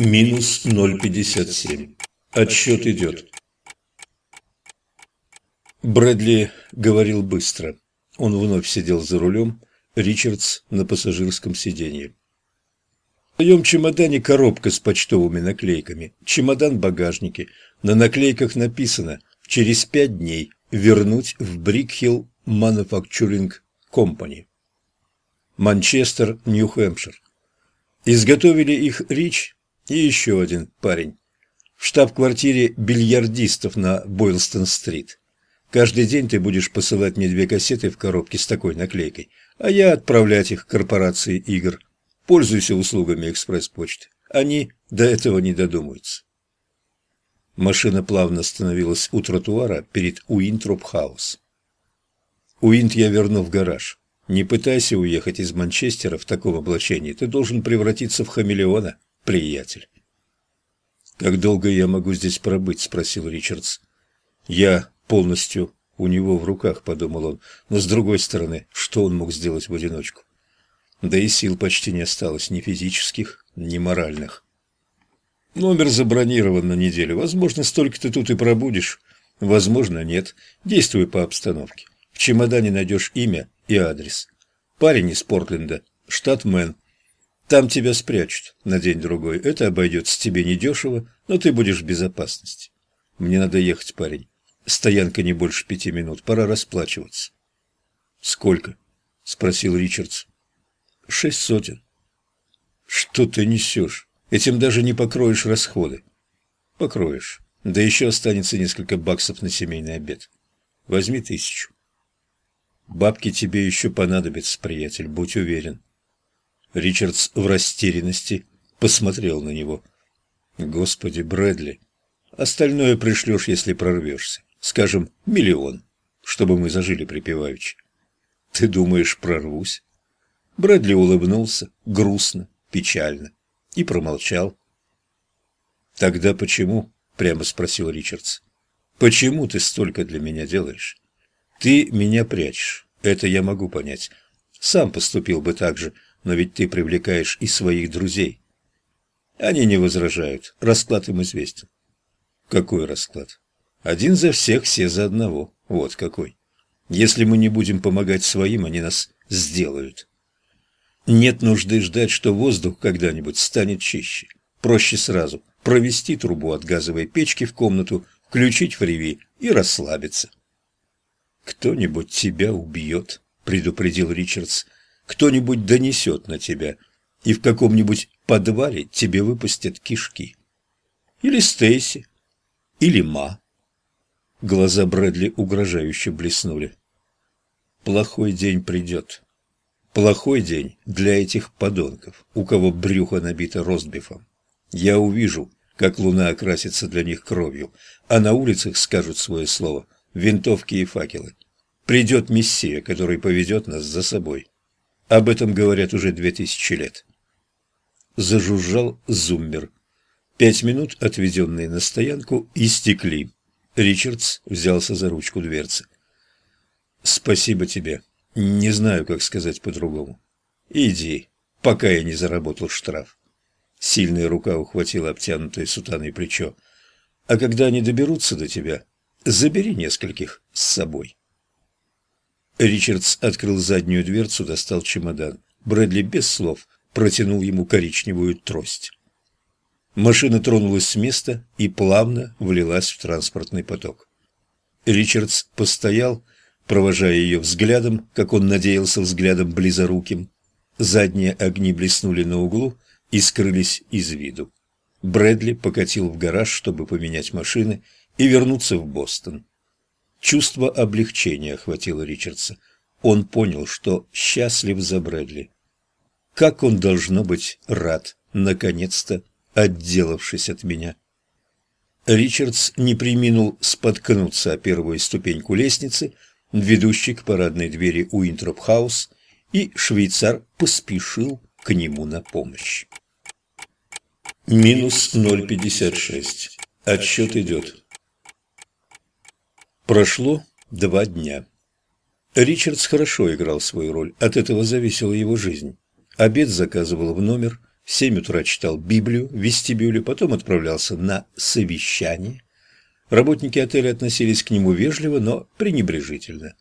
Минус 0,57. Отсчет идет. Брэдли говорил быстро. Он вновь сидел за рулем, Ричардс на пассажирском сиденье. В своем чемодане коробка с почтовыми наклейками, чемодан в багажнике. На наклейках написано «Через пять дней вернуть в Брикхилл Manufacturing Company». Манчестер, Нью-Хэмпшир. Изготовили их Рич и еще один парень. В штаб-квартире бильярдистов на Бойлстон-стрит. Каждый день ты будешь посылать мне две кассеты в коробке с такой наклейкой, а я отправлять их корпорации игр. Пользуйся услугами экспресс-почты. Они до этого не додумаются. Машина плавно остановилась у тротуара перед Уинтроп-хаус. Уинт я верну в гараж. Не пытайся уехать из Манчестера в таком облачении. Ты должен превратиться в хамелеона, приятель. «Как долго я могу здесь пробыть?» – спросил Ричардс. «Я полностью у него в руках», – подумал он. Но с другой стороны, что он мог сделать в одиночку? Да и сил почти не осталось, ни физических, ни моральных. Номер забронирован на неделю. Возможно, столько ты тут и пробудешь. Возможно, нет. Действуй по обстановке. В чемодане найдешь имя и адрес. Парень из Портленда, штат Мэн. Там тебя спрячут на день-другой. Это обойдется тебе недешево, но ты будешь в безопасности. Мне надо ехать, парень. Стоянка не больше пяти минут. Пора расплачиваться. Сколько? Спросил Ричардс. Шесть сотен. Что ты несешь? Этим даже не покроешь расходы. Покроешь. Да еще останется несколько баксов на семейный обед. Возьми тысячу. Бабки тебе еще понадобятся, приятель, будь уверен. Ричардс в растерянности посмотрел на него. «Господи, Брэдли, остальное пришлешь, если прорвешься. Скажем, миллион, чтобы мы зажили припеваючи». «Ты думаешь, прорвусь?» Брэдли улыбнулся, грустно, печально, и промолчал. «Тогда почему?» — прямо спросил Ричардс. «Почему ты столько для меня делаешь? Ты меня прячешь, это я могу понять. Сам поступил бы так же, — но ведь ты привлекаешь и своих друзей. Они не возражают. Расклад им известен. Какой расклад? Один за всех, все за одного. Вот какой. Если мы не будем помогать своим, они нас сделают. Нет нужды ждать, что воздух когда-нибудь станет чище. Проще сразу провести трубу от газовой печки в комнату, включить фриви и расслабиться. «Кто-нибудь тебя убьет», — предупредил Ричардс, — кто-нибудь донесет на тебя, и в каком-нибудь подвале тебе выпустят кишки. Или Стейси, или Ма. Глаза Брэдли угрожающе блеснули. Плохой день придет. Плохой день для этих подонков, у кого брюхо набито ростбифом. Я увижу, как луна окрасится для них кровью, а на улицах скажут свое слово винтовки и факелы. Придет Мессия, который поведет нас за собой. Об этом говорят уже две тысячи лет. Зажужжал зуммер. Пять минут, отведенные на стоянку, истекли. Ричардс взялся за ручку дверцы. «Спасибо тебе. Не знаю, как сказать по-другому. Иди, пока я не заработал штраф». Сильная рука ухватила обтянутое сутаной плечо. «А когда они доберутся до тебя, забери нескольких с собой». Ричардс открыл заднюю дверцу, достал чемодан. Брэдли без слов протянул ему коричневую трость. Машина тронулась с места и плавно влилась в транспортный поток. Ричардс постоял, провожая ее взглядом, как он надеялся взглядом близоруким. Задние огни блеснули на углу и скрылись из виду. Брэдли покатил в гараж, чтобы поменять машины и вернуться в Бостон. Чувство облегчения охватило Ричардса. Он понял, что счастлив за Брэдли. Как он должно быть рад, наконец-то, отделавшись от меня. Ричардс не преминул споткнуться о первую ступеньку лестницы, ведущей к парадной двери Уинтроп-хаус, и швейцар поспешил к нему на помощь. Минус 0,56. Отсчет идет. Прошло два дня. Ричардс хорошо играл свою роль, от этого зависела его жизнь. Обед заказывал в номер, В семь утра читал Библию в вестибюле, потом отправлялся на совещание. Работники отеля относились к нему вежливо, но пренебрежительно.